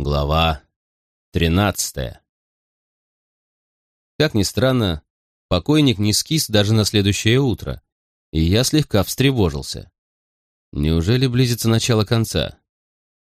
Глава тринадцатая. Как ни странно, покойник не скис даже на следующее утро, и я слегка встревожился. Неужели близится начало конца?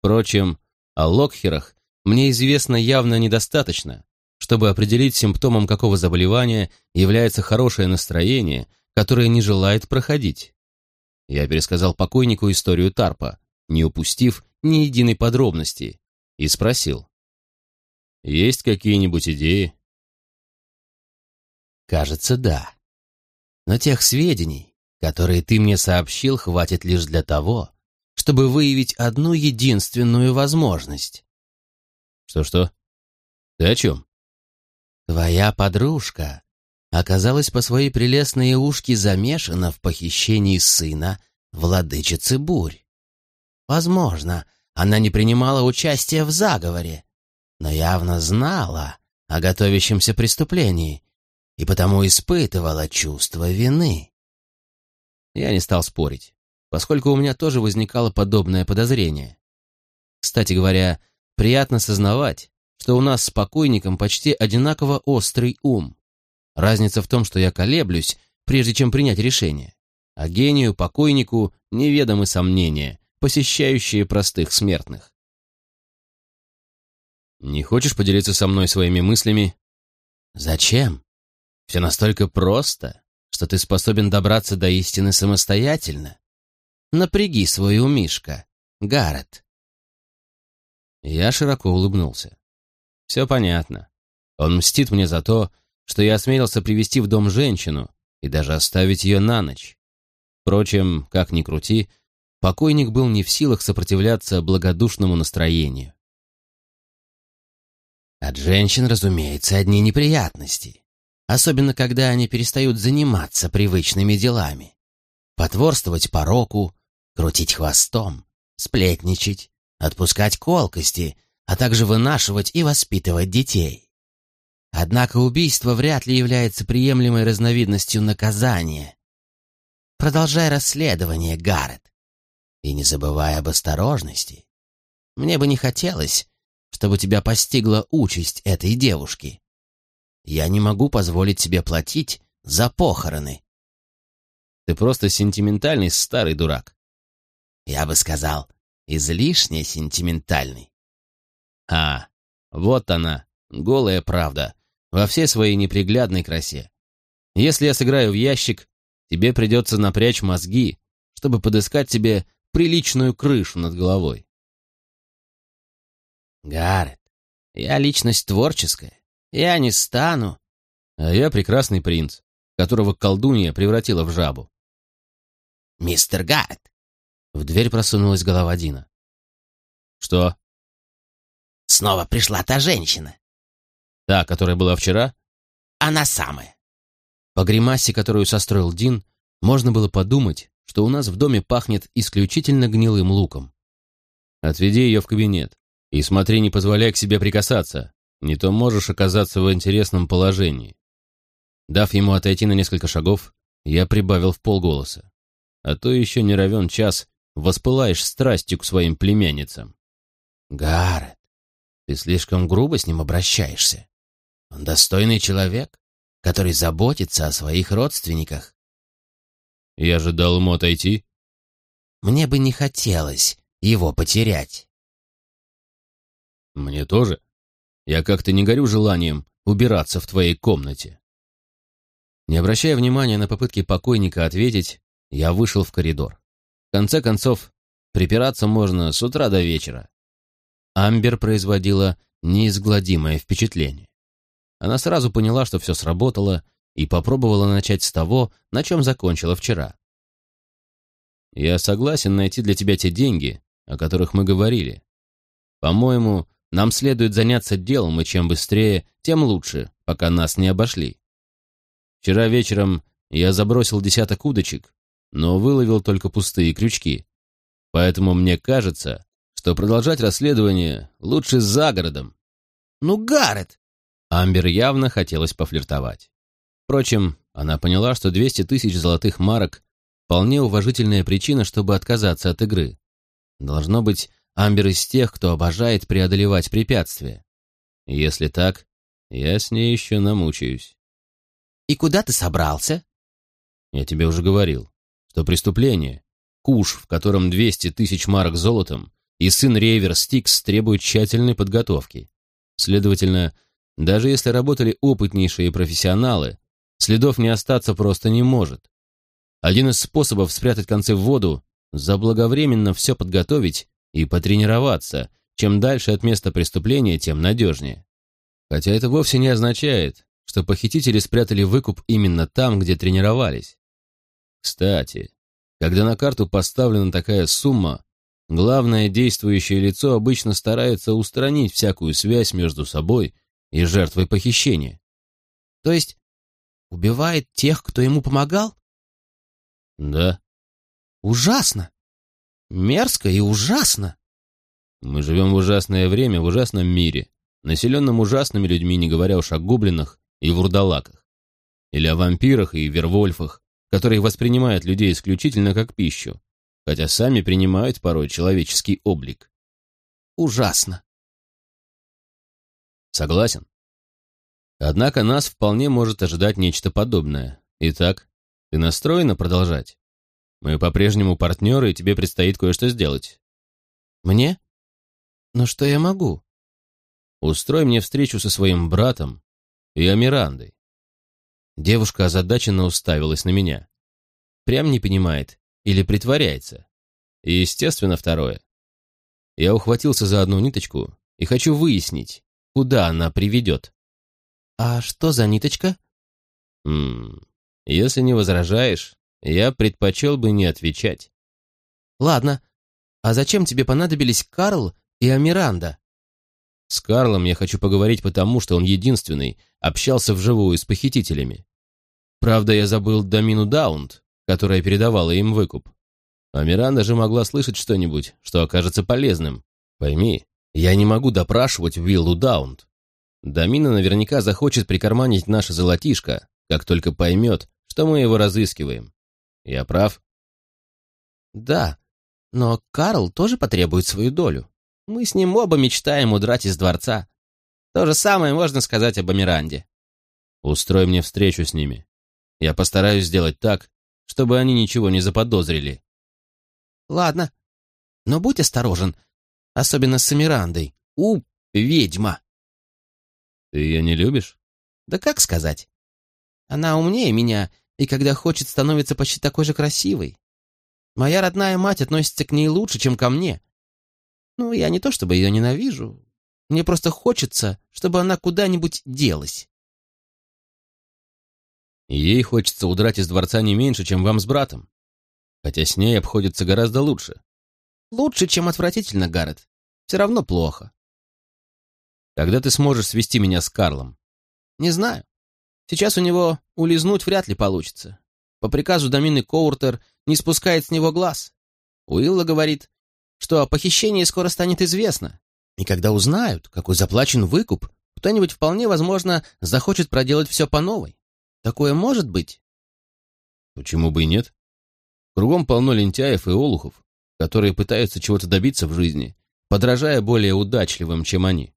Впрочем, о Локхерах мне известно явно недостаточно, чтобы определить симптомом какого заболевания является хорошее настроение, которое не желает проходить. Я пересказал покойнику историю Тарпа, не упустив ни единой подробности, и спросил. «Есть какие-нибудь идеи?» «Кажется, да. Но тех сведений, которые ты мне сообщил, хватит лишь для того, чтобы выявить одну единственную возможность». «Что-что? Ты о чем?» «Твоя подружка оказалась по своей прелестной ушке замешана в похищении сына владычицы бурь. Возможно, она не принимала участия в заговоре, но явно знала о готовящемся преступлении и потому испытывала чувство вины. Я не стал спорить, поскольку у меня тоже возникало подобное подозрение. Кстати говоря, приятно сознавать, что у нас с покойником почти одинаково острый ум. Разница в том, что я колеблюсь, прежде чем принять решение, а гению, покойнику неведомы сомнения, посещающие простых смертных. Не хочешь поделиться со мной своими мыслями? Зачем? Все настолько просто, что ты способен добраться до истины самостоятельно. Напряги свой умишка, Гаррет. Я широко улыбнулся. Все понятно. Он мстит мне за то, что я осмелился привести в дом женщину и даже оставить ее на ночь. Впрочем, как ни крути, покойник был не в силах сопротивляться благодушному настроению. От женщин, разумеется, одни неприятности, особенно когда они перестают заниматься привычными делами. Потворствовать пороку, крутить хвостом, сплетничать, отпускать колкости, а также вынашивать и воспитывать детей. Однако убийство вряд ли является приемлемой разновидностью наказания. Продолжай расследование, Гаррет. И не забывай об осторожности. Мне бы не хотелось, чтобы тебя постигла участь этой девушки. Я не могу позволить себе платить за похороны. Ты просто сентиментальный старый дурак. Я бы сказал, излишне сентиментальный. А, вот она, голая правда, во всей своей неприглядной красе. Если я сыграю в ящик, тебе придется напрячь мозги, чтобы подыскать тебе приличную крышу над головой. Гаррет, я личность творческая. Я не стану. А я прекрасный принц, которого колдунья превратила в жабу. Мистер Гаррет. В дверь просунулась голова Дина. Что? Снова пришла та женщина. Та, которая была вчера? Она самая. По гримасе, которую состроил Дин, можно было подумать, что у нас в доме пахнет исключительно гнилым луком. Отведи ее в кабинет и смотри, не позволяй к себе прикасаться, не то можешь оказаться в интересном положении. Дав ему отойти на несколько шагов, я прибавил в полголоса. А то еще не равен час воспылаешь страстью к своим племянницам. Гаррет, ты слишком грубо с ним обращаешься. Он достойный человек, который заботится о своих родственниках. Я же дал ему отойти. Мне бы не хотелось его потерять. Мне тоже. Я как-то не горю желанием убираться в твоей комнате. Не обращая внимания на попытки покойника ответить, я вышел в коридор. В конце концов, припираться можно с утра до вечера. Амбер производила неизгладимое впечатление. Она сразу поняла, что все сработало, и попробовала начать с того, на чем закончила вчера. «Я согласен найти для тебя те деньги, о которых мы говорили. По-моему, нам следует заняться делом, и чем быстрее, тем лучше, пока нас не обошли. Вчера вечером я забросил десяток удочек, но выловил только пустые крючки. Поэтому мне кажется, что продолжать расследование лучше за городом. «Ну, Гаррет!» Амбер явно хотелось пофлиртовать. Впрочем, она поняла, что 200 тысяч золотых марок – вполне уважительная причина, чтобы отказаться от игры. Должно быть, Амбер из тех, кто обожает преодолевать препятствия. Если так, я с ней еще намучаюсь. «И куда ты собрался?» Я тебе уже говорил, что преступление, куш, в котором 200 тысяч марок золотом, и сын Рейвер Стикс требуют тщательной подготовки. Следовательно, даже если работали опытнейшие профессионалы, следов не остаться просто не может. Один из способов спрятать концы в воду – заблаговременно все подготовить и потренироваться. Чем дальше от места преступления, тем надежнее. Хотя это вовсе не означает, что похитители спрятали выкуп именно там, где тренировались. Кстати, когда на карту поставлена такая сумма, главное действующее лицо обычно старается устранить всякую связь между собой и жертвой похищения. То есть убивает тех, кто ему помогал? Да. Ужасно. Мерзко и ужасно. Мы живем в ужасное время, в ужасном мире, населенном ужасными людьми, не говоря уж о гоблинах и вурдалаках. Или о вампирах и вервольфах, которые воспринимают людей исключительно как пищу, хотя сами принимают порой человеческий облик. Ужасно. Согласен. Однако нас вполне может ожидать нечто подобное. Итак, ты настроена продолжать? Мы по-прежнему партнеры, и тебе предстоит кое-что сделать. Мне? Но что я могу? Устрой мне встречу со своим братом и Амирандой. Девушка озадаченно уставилась на меня. Прям не понимает или притворяется. И, естественно, второе. Я ухватился за одну ниточку и хочу выяснить, куда она приведет. «А что за ниточка?» «Ммм, если не возражаешь, я предпочел бы не отвечать». «Ладно. А зачем тебе понадобились Карл и Амиранда?» «С Карлом я хочу поговорить потому, что он единственный общался вживую с похитителями. Правда, я забыл Дамину Даунт, которая передавала им выкуп. А Миранда же могла слышать что-нибудь, что окажется полезным. Пойми, я не могу допрашивать Уиллу Даунт. Дамина наверняка захочет прикарманить наше золотишко, как только поймет, что мы его разыскиваем. Я прав? Да, но Карл тоже потребует свою долю. Мы с ним оба мечтаем удрать из дворца. То же самое можно сказать об Амиранде. Устрой мне встречу с ними. Я постараюсь сделать так, чтобы они ничего не заподозрили. Ладно, но будь осторожен, особенно с Амирандой. У, ведьма. Ты ее не любишь? Да как сказать? Она умнее меня, и когда хочет, становится почти такой же красивой. Моя родная мать относится к ней лучше, чем ко мне. Ну, я не то чтобы ее ненавижу. Мне просто хочется, чтобы она куда-нибудь делась. Ей хочется удрать из дворца не меньше, чем вам с братом. Хотя с ней обходится гораздо лучше. Лучше, чем отвратительно, Гаррет. Все равно плохо. Когда ты сможешь свести меня с Карлом? Не знаю. Сейчас у него улизнуть вряд ли получится. По приказу Домины Коуртер не спускает с него глаз. Уилла говорит, что о похищении скоро станет известно. И когда узнают, какой заплачен выкуп, кто-нибудь вполне возможно захочет проделать все по новой. Такое может быть? Почему бы и нет? Кругом полно лентяев и олухов, которые пытаются чего-то добиться в жизни, подражая более удачливым, чем они.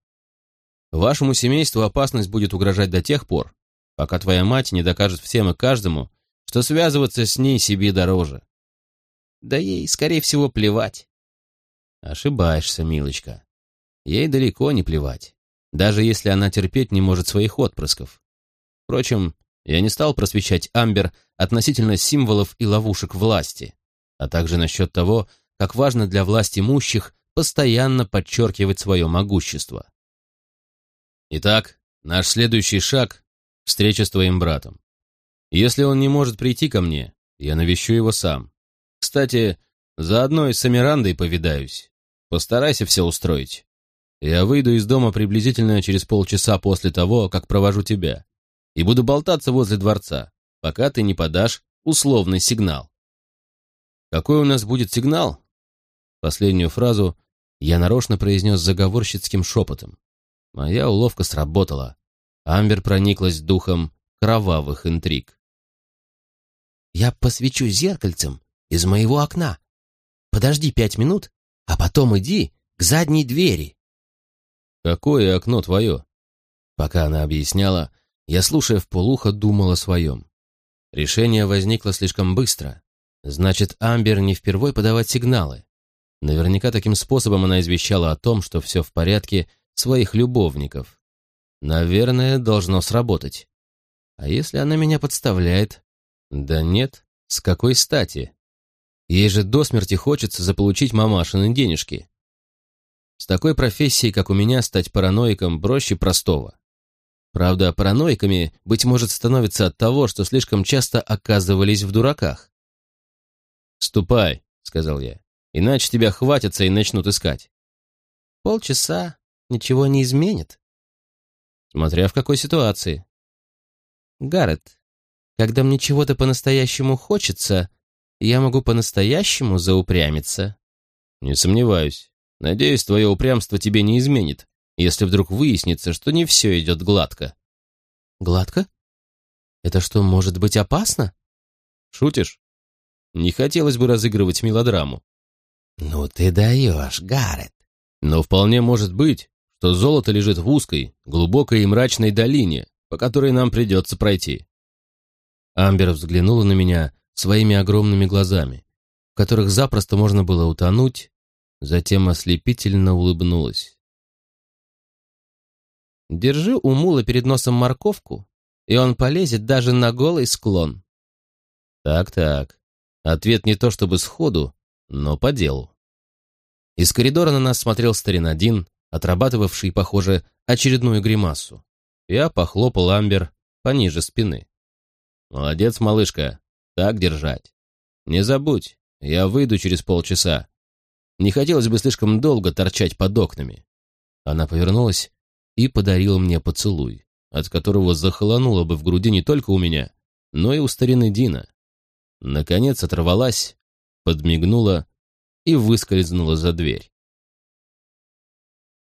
Вашему семейству опасность будет угрожать до тех пор, пока твоя мать не докажет всем и каждому, что связываться с ней себе дороже. Да ей, скорее всего, плевать. Ошибаешься, милочка. Ей далеко не плевать, даже если она терпеть не может своих отпрысков. Впрочем, я не стал просвещать Амбер относительно символов и ловушек власти, а также насчет того, как важно для власть имущих постоянно подчеркивать свое могущество. Итак, наш следующий шаг — встреча с твоим братом. Если он не может прийти ко мне, я навещу его сам. Кстати, заодно и с Амирандой повидаюсь. Постарайся все устроить. Я выйду из дома приблизительно через полчаса после того, как провожу тебя и буду болтаться возле дворца, пока ты не подашь условный сигнал. Какой у нас будет сигнал? Последнюю фразу я нарочно произнес заговорщицким шепотом. Моя уловка сработала. Амбер прониклась духом кровавых интриг. «Я посвечу зеркальцем из моего окна. Подожди пять минут, а потом иди, к задней двери. Какое окно твое? Пока она объясняла, я, слушая в полухо, думал о своем. Решение возникло слишком быстро. Значит, Амбер не впервой подавать сигналы. Наверняка таким способом она извещала о том, что все в порядке своих любовников. Наверное, должно сработать. А если она меня подставляет? Да нет, с какой стати? Ей же до смерти хочется заполучить мамашины денежки. С такой профессией, как у меня, стать параноиком проще простого. Правда, параноиками, быть может, становятся от того, что слишком часто оказывались в дураках. «Ступай», — сказал я, — «иначе тебя хватятся и начнут искать». «Полчаса ничего не изменит». Смотря в какой ситуации. Гаррет, когда мне чего-то по-настоящему хочется, я могу по-настоящему заупрямиться. Не сомневаюсь. Надеюсь, твое упрямство тебе не изменит, если вдруг выяснится, что не все идет гладко. Гладко? Это что, может быть опасно? Шутишь? Не хотелось бы разыгрывать мелодраму. Ну ты даешь, Гаррет. Но вполне может быть, что золото лежит в узкой, глубокой и мрачной долине, по которой нам придется пройти. Амбер взглянула на меня своими огромными глазами, в которых запросто можно было утонуть, затем ослепительно улыбнулась. «Держи у мула перед носом морковку, и он полезет даже на голый склон». «Так-так. Ответ не то чтобы сходу, но по делу». Из коридора на нас смотрел старин один, отрабатывавший, похоже, очередную гримасу. Я похлопал Амбер пониже спины. «Молодец, малышка. Так держать. Не забудь, я выйду через полчаса. Не хотелось бы слишком долго торчать под окнами. Она повернулась и подарила мне поцелуй, от которого захолонуло бы в груди не только у меня, но и у старины Дина. Наконец оторвалась, подмигнула и выскользнула за дверь.